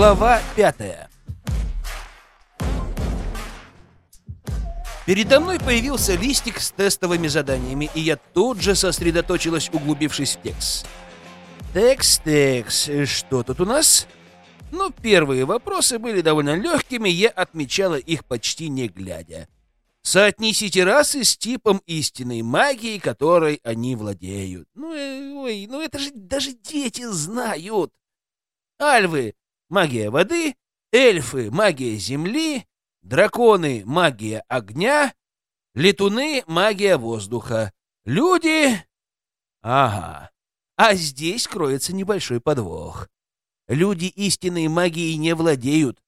Глава пятая Передо мной появился листик с тестовыми заданиями, и я тут же сосредоточилась, углубившись в текст. Текст, текст, что тут у нас? Ну, первые вопросы были довольно легкими, я отмечала их почти не глядя. Соотнесите расы с типом истинной магии, которой они владеют. Ну, э, ой, ну это же даже дети знают. Альвы — магия воды, эльфы — магия земли, драконы — магия огня, летуны — магия воздуха, люди... Ага. А здесь кроется небольшой подвох. Люди истинной магией не владеют,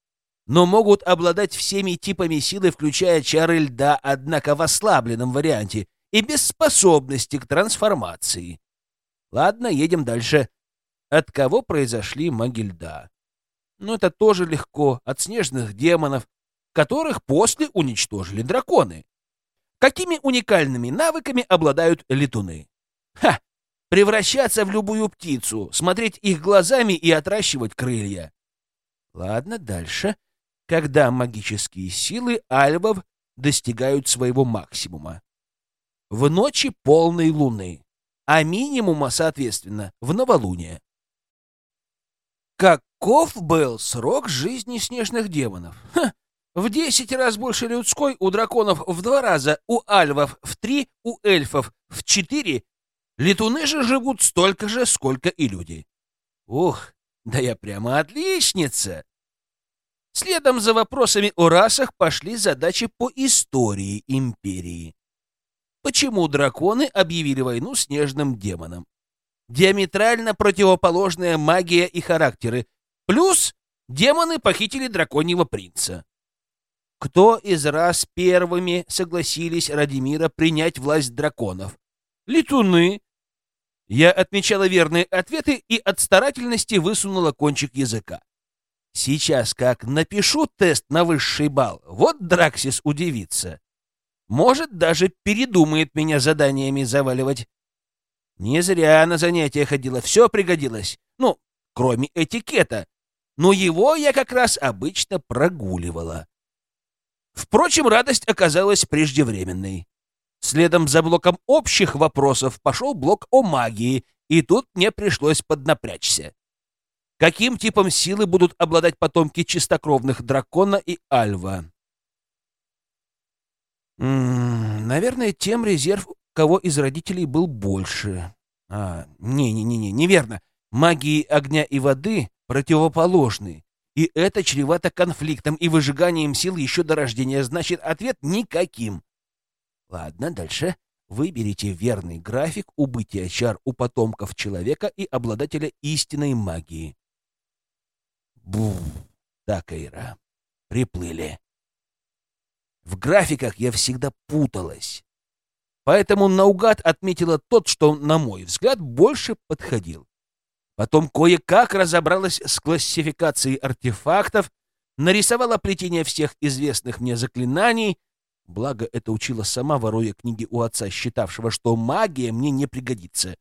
но могут обладать всеми типами силы, включая чары льда, однако в ослабленном варианте и без способности к трансформации. Ладно, едем дальше. От кого произошли маги льда? Ну, это тоже легко. От снежных демонов, которых после уничтожили драконы. Какими уникальными навыками обладают летуны? Ха! Превращаться в любую птицу, смотреть их глазами и отращивать крылья. Ладно, дальше когда магические силы альвов достигают своего максимума. В ночи полной луны, а минимума, соответственно, в новолуние. Каков был срок жизни снежных демонов? Ха! В десять раз больше людской, у драконов в два раза, у альвов в три, у эльфов в четыре. Летуны же живут столько же, сколько и люди. Ух, да я прямо отличница! Следом за вопросами о расах пошли задачи по истории империи. Почему драконы объявили войну снежным демонам? Диаметрально противоположная магия и характеры. Плюс демоны похитили драконьего принца. Кто из рас первыми согласились ради мира принять власть драконов? Летуны. Я отмечала верные ответы и от старательности высунула кончик языка. Сейчас как напишу тест на высший балл, вот Драксис удивится. Может, даже передумает меня заданиями заваливать. Не зря на занятия ходила, все пригодилось. Ну, кроме этикета. Но его я как раз обычно прогуливала. Впрочем, радость оказалась преждевременной. Следом за блоком общих вопросов пошел блок о магии, и тут мне пришлось поднапрячься. Каким типом силы будут обладать потомки чистокровных дракона и альва? М -м, наверное, тем резерв, кого из родителей был больше. А, не-не-не, неверно. Магии огня и воды противоположны. И это чревато конфликтом и выжиганием сил еще до рождения. Значит, ответ никаким. Ладно, дальше. Выберите верный график убытия чар у потомков человека и обладателя истинной магии. Бу, так, Эйра, приплыли. В графиках я всегда путалась, поэтому наугад отметила тот, что, на мой взгляд, больше подходил. Потом кое-как разобралась с классификацией артефактов, нарисовала плетение всех известных мне заклинаний, благо это учила сама, воруя книги у отца, считавшего, что магия мне не пригодится,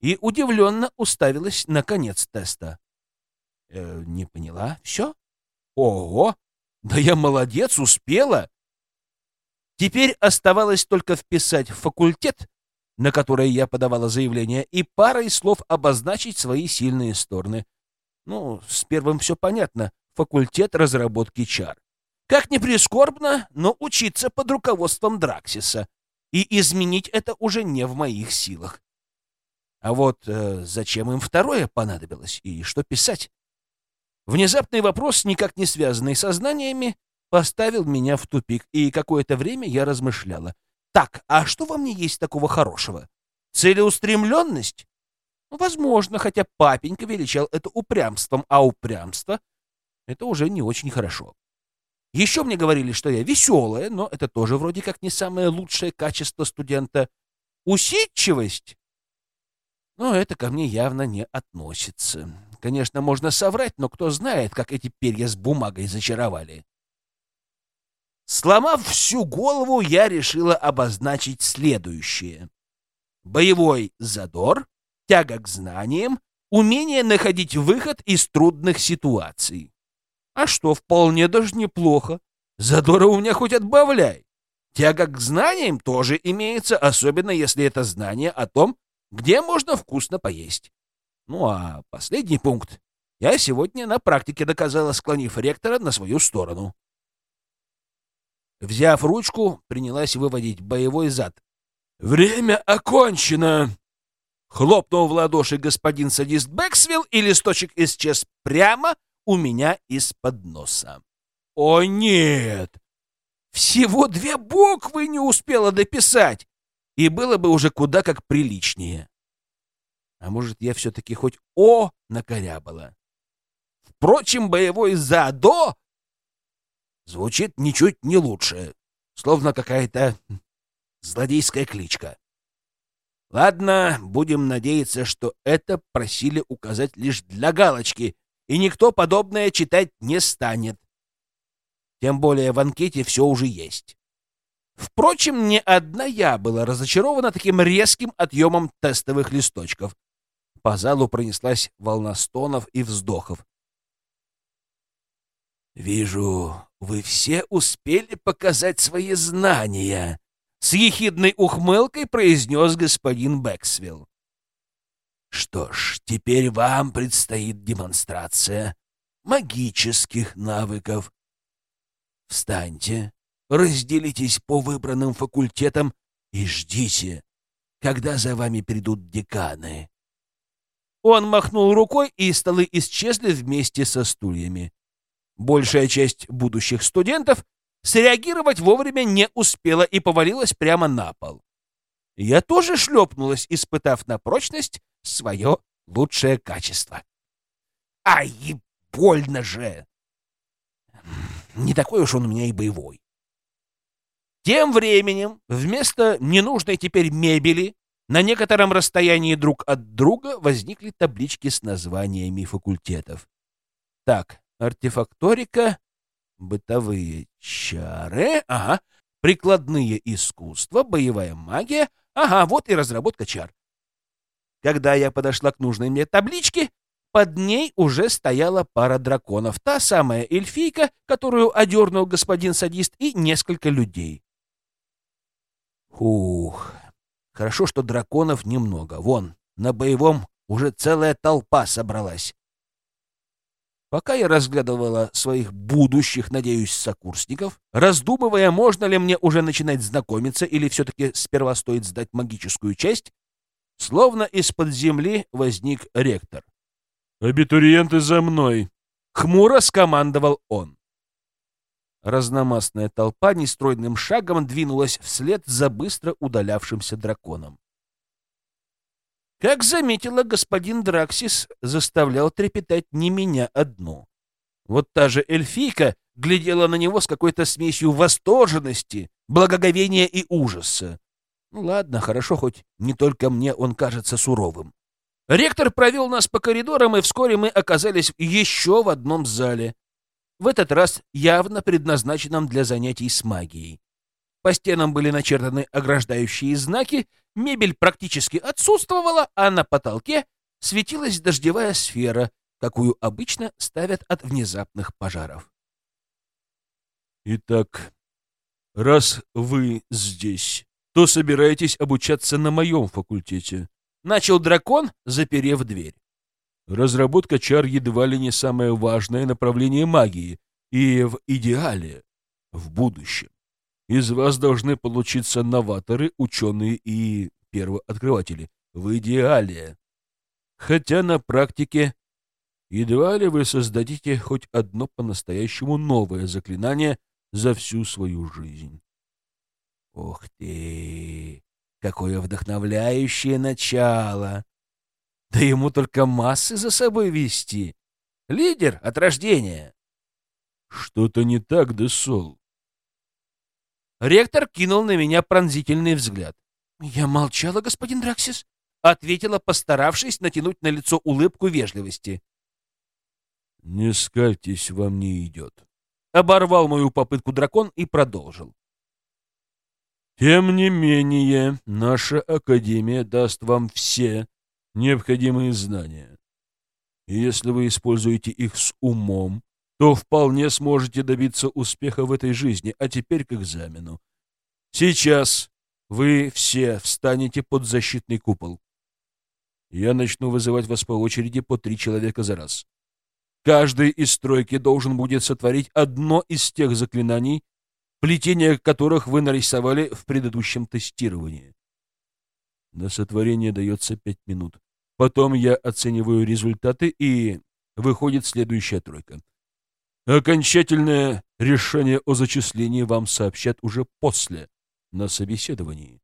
и удивленно уставилась на конец теста. Э, не поняла. Все? Ого! Да я молодец, успела! Теперь оставалось только вписать в факультет, на который я подавала заявление, и парой слов обозначить свои сильные стороны. Ну, с первым все понятно. Факультет разработки чар. Как ни прискорбно, но учиться под руководством Драксиса. И изменить это уже не в моих силах. А вот э, зачем им второе понадобилось и что писать? Внезапный вопрос, никак не связанный со знаниями, поставил меня в тупик, и какое-то время я размышляла. Так, а что во мне есть такого хорошего? Целеустремленность? Ну, возможно, хотя папенька величал это упрямством, а упрямство — это уже не очень хорошо. Еще мне говорили, что я веселая, но это тоже вроде как не самое лучшее качество студента. Усидчивость? Но это ко мне явно не относится. Конечно, можно соврать, но кто знает, как эти перья с бумагой зачаровали. Сломав всю голову, я решила обозначить следующее. Боевой задор, тяга к знаниям, умение находить выход из трудных ситуаций. А что, вполне даже неплохо. Задора у меня хоть отбавляй. Тяга к знаниям тоже имеется, особенно если это знание о том, где можно вкусно поесть. Ну а последний пункт я сегодня на практике доказала, склонив ректора на свою сторону. Взяв ручку, принялась выводить боевой зад. «Время окончено!» Хлопнул в ладоши господин садист Бэксвилл, и листочек исчез прямо у меня из-под носа. «О, нет! Всего две буквы не успела дописать, и было бы уже куда как приличнее. А может, я все-таки хоть «О» накорябала? Впрочем, боевой «за-до» звучит ничуть не лучше, словно какая-то злодейская кличка. Ладно, будем надеяться, что это просили указать лишь для галочки, и никто подобное читать не станет. Тем более в анкете все уже есть. Впрочем, не одна я была разочарована таким резким отъемом тестовых листочков. По залу пронеслась волна стонов и вздохов. «Вижу, вы все успели показать свои знания», с ехидной ухмылкой произнес господин Бэксвилл. Что ж, теперь вам предстоит демонстрация магических навыков. Встаньте, разделитесь по выбранным факультетам и ждите, когда за вами придут деканы. Он махнул рукой, и столы исчезли вместе со стульями. Большая часть будущих студентов среагировать вовремя не успела и повалилась прямо на пол. Я тоже шлепнулась, испытав на прочность свое лучшее качество. Ай, больно же! Не такой уж он у меня и боевой. Тем временем, вместо ненужной теперь мебели, на некотором расстоянии друг от друга возникли таблички с названиями факультетов. Так, артефакторика, бытовые чары, ага, прикладные искусства, боевая магия, ага, вот и разработка чар. Когда я подошла к нужной мне табличке, под ней уже стояла пара драконов, та самая эльфийка, которую одернул господин садист, и несколько людей. Ух, хорошо, что драконов немного. Вон, на боевом уже целая толпа собралась. Пока я разглядывала своих будущих, надеюсь, сокурсников, раздумывая, можно ли мне уже начинать знакомиться или все-таки сперва стоит сдать магическую часть, словно из-под земли возник ректор. «Абитуриенты за мной!» — хмуро скомандовал он. Разномастная толпа нестройным шагом двинулась вслед за быстро удалявшимся драконом. Как заметила господин Драксис, заставлял трепетать не меня одну. Вот та же эльфийка глядела на него с какой-то смесью восторженности, благоговения и ужаса. Ну ладно, хорошо, хоть не только мне он кажется суровым. Ректор провел нас по коридорам, и вскоре мы оказались еще в одном зале. В этот раз явно предназначенном для занятий с магией. По стенам были начертаны ограждающие знаки, мебель практически отсутствовала, а на потолке светилась дождевая сфера, какую обычно ставят от внезапных пожаров. «Итак, раз вы здесь, то собираетесь обучаться на моем факультете», — начал дракон, заперев дверь. «Разработка чар едва ли не самое важное направление магии, и в идеале, в будущем. Из вас должны получиться новаторы, ученые и первооткрыватели. В идеале. Хотя на практике едва ли вы создадите хоть одно по-настоящему новое заклинание за всю свою жизнь. Ух ты! Какое вдохновляющее начало! Да ему только массы за собой вести. Лидер от рождения. Что-то не так, Десол. Ректор кинул на меня пронзительный взгляд. «Я молчала, господин Драксис», — ответила, постаравшись натянуть на лицо улыбку вежливости. «Не скальтесь, вам не идет», — оборвал мою попытку дракон и продолжил. «Тем не менее, наша Академия даст вам все необходимые знания. И если вы используете их с умом, то вполне сможете добиться успеха в этой жизни. А теперь к экзамену. Сейчас вы все встанете под защитный купол. Я начну вызывать вас по очереди по три человека за раз. Каждый из стройки должен будет сотворить одно из тех заклинаний, плетение которых вы нарисовали в предыдущем тестировании. На сотворение дается пять минут. Потом я оцениваю результаты, и выходит следующая тройка. Окончательное решение о зачислении вам сообщат уже после, на собеседовании.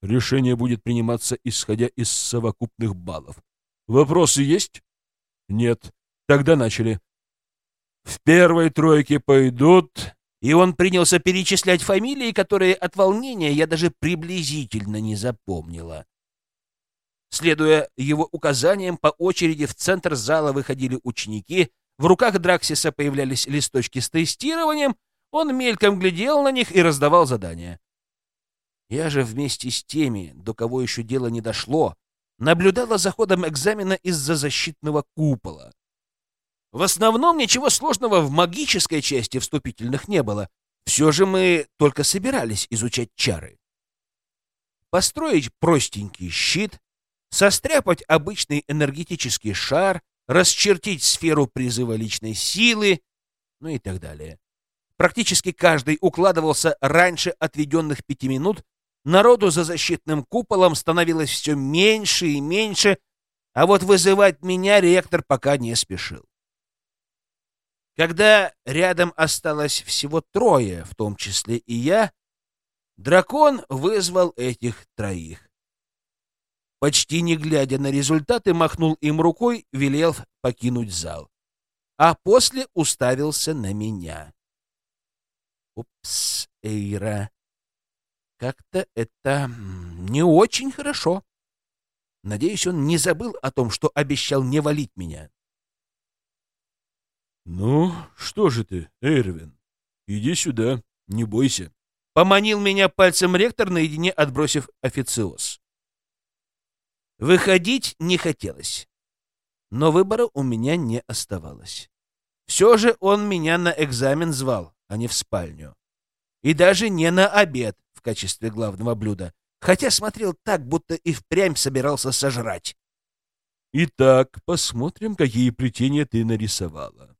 Решение будет приниматься, исходя из совокупных баллов. Вопросы есть? Нет. Тогда начали. В первой тройке пойдут... И он принялся перечислять фамилии, которые от волнения я даже приблизительно не запомнила. Следуя его указаниям, по очереди в центр зала выходили ученики, в руках Драксиса появлялись листочки с тестированием, он мельком глядел на них и раздавал задания. Я же вместе с теми, до кого еще дело не дошло, наблюдала за ходом экзамена из-за защитного купола. В основном ничего сложного в магической части вступительных не было. Все же мы только собирались изучать чары. Построить простенький щит, состряпать обычный энергетический шар, расчертить сферу призыва личной силы, ну и так далее. Практически каждый укладывался раньше отведенных пяти минут, народу за защитным куполом становилось все меньше и меньше, а вот вызывать меня ректор пока не спешил. Когда рядом осталось всего трое, в том числе и я, дракон вызвал этих троих почти не глядя на результаты, махнул им рукой, велев покинуть зал. А после уставился на меня. Упс, Эйра. Как-то это не очень хорошо. Надеюсь, он не забыл о том, что обещал не валить меня. «Ну, что же ты, Эрвин? Иди сюда, не бойся». Поманил меня пальцем ректор, наедине отбросив официоз. Выходить не хотелось. Но выбора у меня не оставалось. Все же он меня на экзамен звал, а не в спальню. И даже не на обед в качестве главного блюда, хотя смотрел так, будто и впрямь собирался сожрать. «Итак, посмотрим, какие плетения ты нарисовала».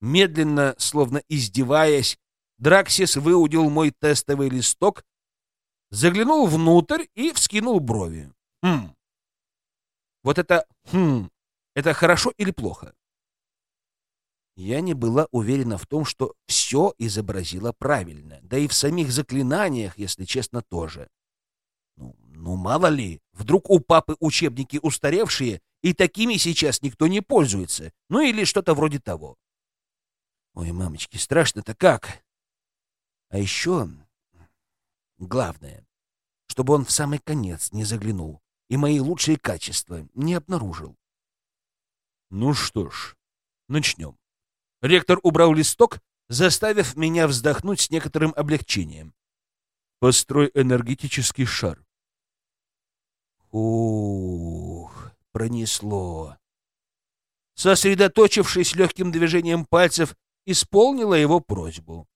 Медленно, словно издеваясь, Драксис выудил мой тестовый листок, заглянул внутрь и вскинул брови. «Хм, вот это «хм» — это хорошо или плохо? Я не была уверена в том, что все изобразила правильно, да и в самих заклинаниях, если честно, тоже. Ну, ну мало ли, вдруг у папы учебники устаревшие, и такими сейчас никто не пользуется, ну или что-то вроде того. Ой, мамочки, страшно-то как. А еще главное, чтобы он в самый конец не заглянул и мои лучшие качества не обнаружил. Ну что ж, начнем. Ректор убрал листок, заставив меня вздохнуть с некоторым облегчением. Построй энергетический шар. Ух, пронесло. Сосредоточившись легким движением пальцев, исполнила его просьбу.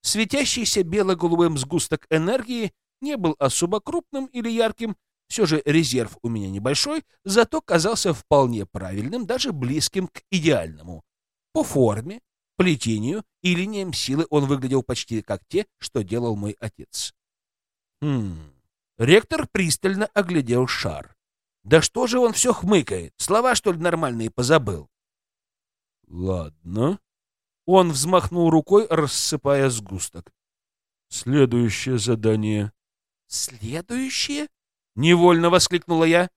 Светящийся бело-голубым сгусток энергии не был особо крупным или ярким, все же резерв у меня небольшой, зато казался вполне правильным, даже близким к идеальному. По форме, плетению и линиям силы он выглядел почти как те, что делал мой отец. Хм. Ректор пристально оглядел шар. Да что же он все хмыкает? Слова, что ли, нормальные позабыл? Ладно. Он взмахнул рукой, рассыпая сгусток. Следующее задание. Следующее? Невольно воскликнула я.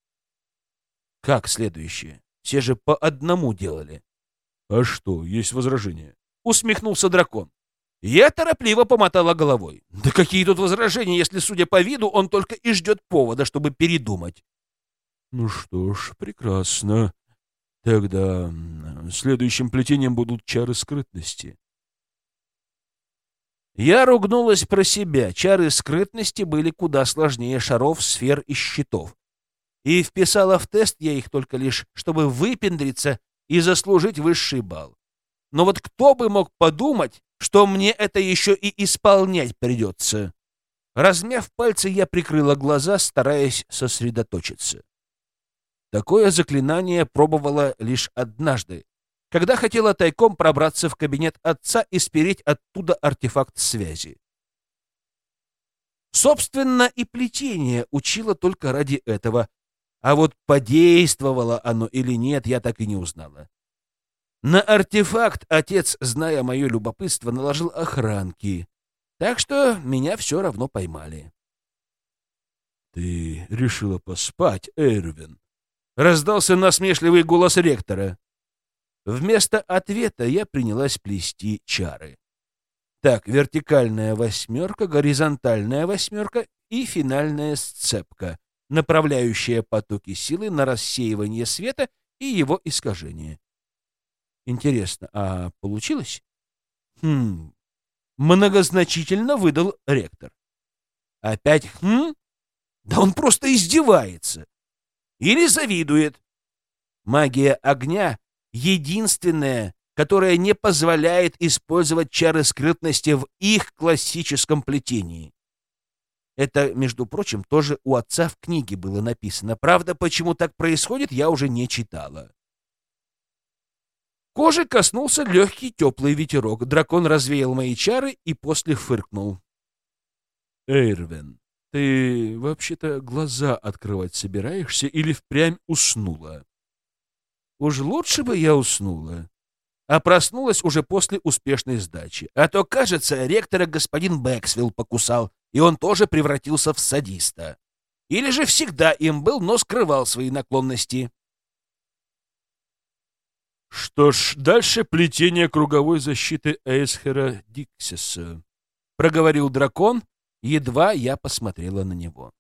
Как следующее? Все же по одному делали. А что, есть возражения? Усмехнулся дракон. Я торопливо помотала головой. Да какие тут возражения, если, судя по виду, он только и ждет повода, чтобы передумать. Ну что ж, прекрасно. Тогда следующим плетением будут чары скрытности. Я ругнулась про себя. Чары скрытности были куда сложнее шаров, сфер и щитов. И вписала в тест я их только лишь, чтобы выпендриться и заслужить высший балл. Но вот кто бы мог подумать, что мне это еще и исполнять придется? Размяв пальцы, я прикрыла глаза, стараясь сосредоточиться. Такое заклинание пробовала лишь однажды, когда хотела тайком пробраться в кабинет отца и спереть оттуда артефакт связи. Собственно, и плетение учила только ради этого, а вот подействовало оно или нет, я так и не узнала. На артефакт отец, зная мое любопытство, наложил охранки, так что меня все равно поймали. — Ты решила поспать, Эрвин? — раздался насмешливый голос ректора. Вместо ответа я принялась плести чары. Так, вертикальная восьмерка, горизонтальная восьмерка и финальная сцепка, направляющая потоки силы на рассеивание света и его искажение. Интересно, а получилось? Хм, многозначительно выдал ректор. Опять хм? Да он просто издевается. Или завидует. Магия огня — единственная, которая не позволяет использовать чары скрытности в их классическом плетении. Это, между прочим, тоже у отца в книге было написано. Правда, почему так происходит, я уже не читала. Кожи коснулся легкий теплый ветерок. Дракон развеял мои чары и после фыркнул. «Эйрвен, ты вообще-то глаза открывать собираешься или впрямь уснула?» «Уж лучше бы я уснула а проснулась уже после успешной сдачи. А то, кажется, ректора господин Бэксвилл покусал, и он тоже превратился в садиста. Или же всегда им был, но скрывал свои наклонности. Что ж, дальше плетение круговой защиты Эйсхера Диксиса. Проговорил дракон, едва я посмотрела на него.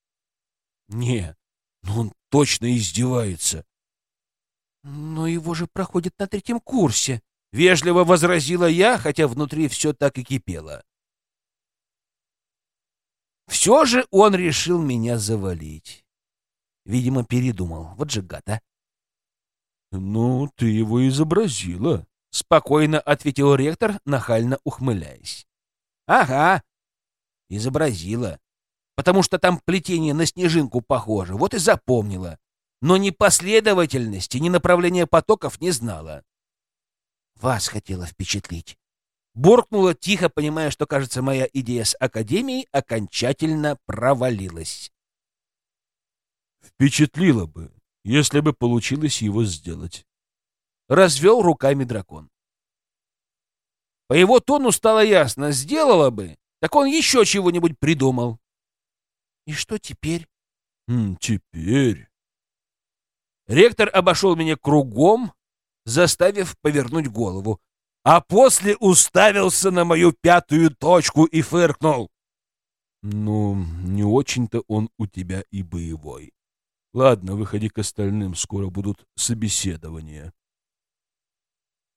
Не, ну он точно издевается. Но его же проходит на третьем курсе, — вежливо возразила я, хотя внутри все так и кипело. Все же он решил меня завалить. Видимо, передумал. Вот же гад, а. «Ну, ты его изобразила», — спокойно ответил ректор, нахально ухмыляясь. «Ага, изобразила. Потому что там плетение на снежинку похоже, вот и запомнила. Но ни последовательности, ни направления потоков не знала. Вас хотела впечатлить. Буркнула тихо, понимая, что, кажется, моя идея с Академией окончательно провалилась. Впечатлило бы, если бы получилось его сделать. Развел руками дракон. По его тону стало ясно, сделала бы, так он еще чего-нибудь придумал. И что теперь? Теперь... Ректор обошел меня кругом, заставив повернуть голову, а после уставился на мою пятую точку и фыркнул. «Ну, не очень-то он у тебя и боевой. Ладно, выходи к остальным, скоро будут собеседования».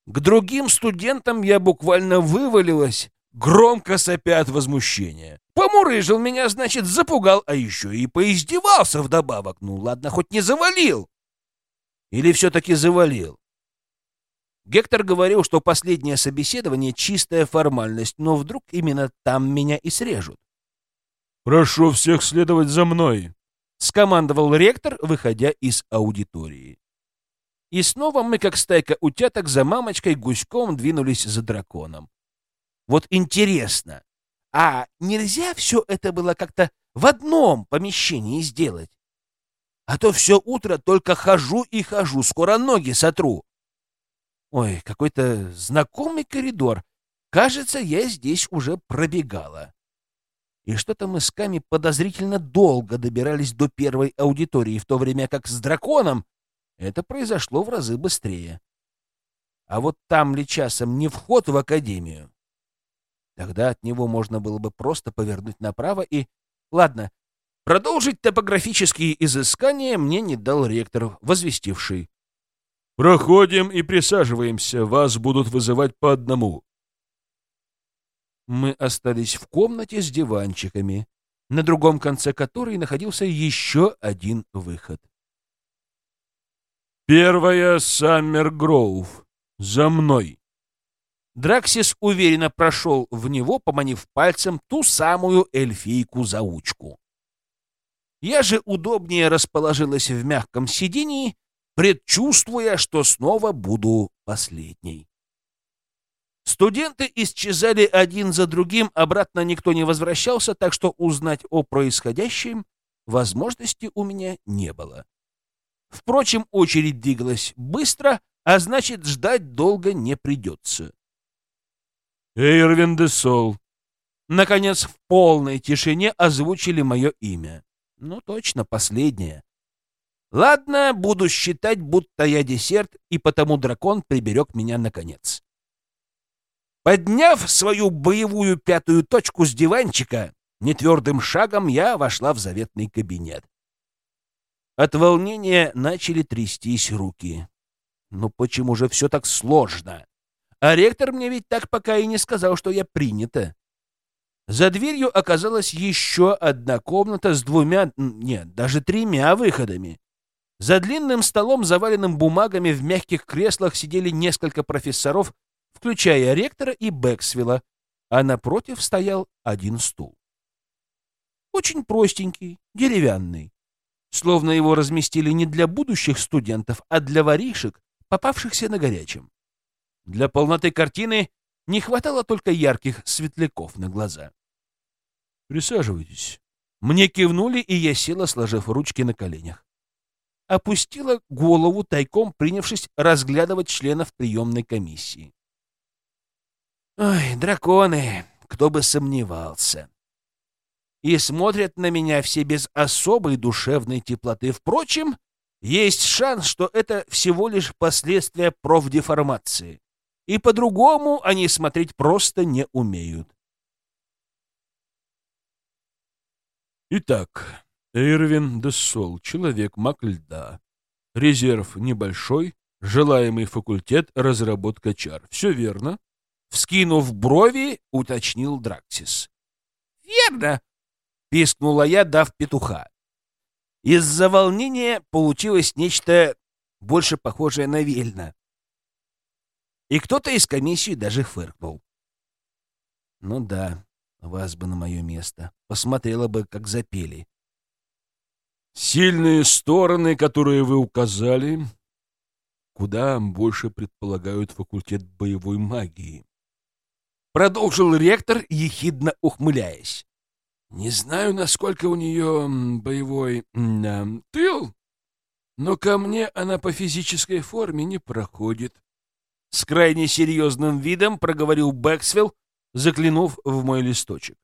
К другим студентам я буквально вывалилась, громко сопя от возмущения. Помурыжил меня, значит, запугал, а еще и поиздевался вдобавок. Ну ладно, хоть не завалил. Или все-таки завалил? Гектор говорил, что последнее собеседование — чистая формальность, но вдруг именно там меня и срежут. «Прошу всех следовать за мной», — скомандовал ректор, выходя из аудитории. И снова мы, как стайка утяток, за мамочкой гуськом двинулись за драконом. Вот интересно, а нельзя все это было как-то в одном помещении сделать? А то все утро только хожу и хожу, скоро ноги сотру. Ой, какой-то знакомый коридор. Кажется, я здесь уже пробегала. И что-то мы с Ками подозрительно долго добирались до первой аудитории, в то время как с драконом это произошло в разы быстрее. А вот там ли часом не вход в академию? Тогда от него можно было бы просто повернуть направо и... Ладно, продолжить топографические изыскания мне не дал ректор, возвестивший. «Проходим и присаживаемся. Вас будут вызывать по одному». Мы остались в комнате с диванчиками, на другом конце которой находился еще один выход. Первая Саммер Гроув. За мной. Драксис уверенно прошел в него, поманив пальцем ту самую эльфийку-заучку. Я же удобнее расположилась в мягком сидении, предчувствуя, что снова буду последней. Студенты исчезали один за другим, обратно никто не возвращался, так что узнать о происходящем возможности у меня не было. Впрочем, очередь двигалась быстро, а значит, ждать долго не придется. Эйрвин де Сол. Наконец, в полной тишине озвучили мое имя. Ну, точно, последнее. Ладно, буду считать, будто я десерт, и потому дракон приберег меня наконец. Подняв свою боевую пятую точку с диванчика, нетвердым шагом я вошла в заветный кабинет. От волнения начали трястись руки. Ну почему же все так сложно? А ректор мне ведь так пока и не сказал, что я принята. За дверью оказалась еще одна комната с двумя, нет, даже тремя выходами. За длинным столом, заваленным бумагами, в мягких креслах сидели несколько профессоров, включая ректора и Бэксвилла, а напротив стоял один стул. Очень простенький, деревянный. Словно его разместили не для будущих студентов, а для воришек, попавшихся на горячем. Для полноты картины не хватало только ярких светляков на глаза. «Присаживайтесь». Мне кивнули, и я села, сложив ручки на коленях. Опустила голову, тайком принявшись разглядывать членов приемной комиссии. Ой, драконы, кто бы сомневался. И смотрят на меня все без особой душевной теплоты. Впрочем, есть шанс, что это всего лишь последствия профдеформации и по-другому они смотреть просто не умеют. Итак, Эрвин Дессол, человек-маг льда. Резерв небольшой, желаемый факультет разработка чар. Все верно? Вскинув брови, уточнил Драксис. Верно, пискнула я, дав петуха. Из-за волнения получилось нечто больше похожее на вельна. И кто-то из комиссии даже фыркнул. Ну да, вас бы на мое место. Посмотрела бы, как запели. Сильные стороны, которые вы указали, куда больше предполагают факультет боевой магии. Продолжил ректор, ехидно ухмыляясь. Не знаю, насколько у нее боевой э, тыл, но ко мне она по физической форме не проходит. С крайне серьезным видом проговорил Бэксвилл, заглянув в мой листочек.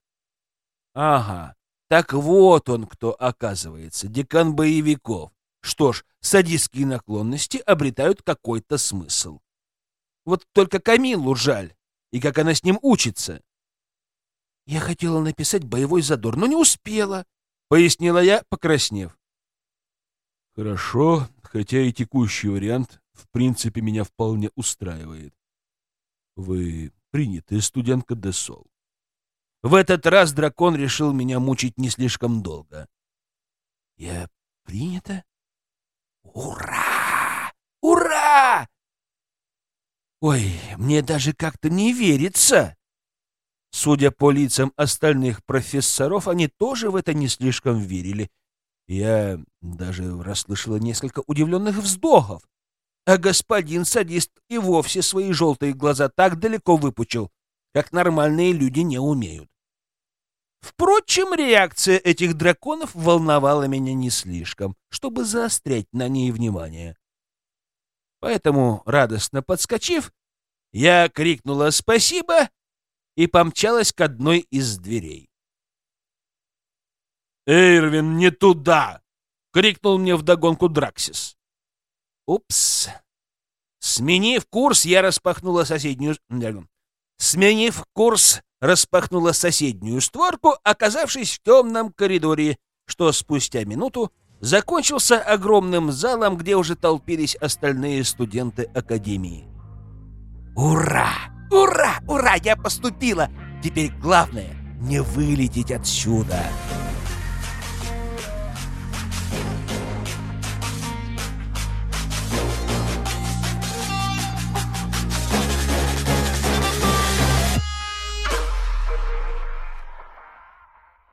Ага, так вот он кто оказывается, декан боевиков. Что ж, садистские наклонности обретают какой-то смысл. Вот только Камилу жаль, и как она с ним учится. Я хотела написать боевой задор, но не успела, пояснила я, покраснев. Хорошо, хотя и текущий вариант в принципе меня вполне устраивает. Вы принятая студентка Десол. В этот раз дракон решил меня мучить не слишком долго. Я принята? Ура! Ура! Ой, мне даже как-то не верится. Судя по лицам остальных профессоров, они тоже в это не слишком верили. Я даже расслышала несколько удивленных вздохов а господин садист и вовсе свои желтые глаза так далеко выпучил, как нормальные люди не умеют. Впрочем, реакция этих драконов волновала меня не слишком, чтобы заострять на ней внимание. Поэтому, радостно подскочив, я крикнула «Спасибо!» и помчалась к одной из дверей. «Эйрвин, не туда!» — крикнул мне вдогонку Драксис. Упс. Сменив курс, я распахнула соседнюю... Сменив курс, распахнула соседнюю створку, оказавшись в темном коридоре, что спустя минуту закончился огромным залом, где уже толпились остальные студенты Академии. «Ура! Ура! Ура! Я поступила! Теперь главное — не вылететь отсюда!»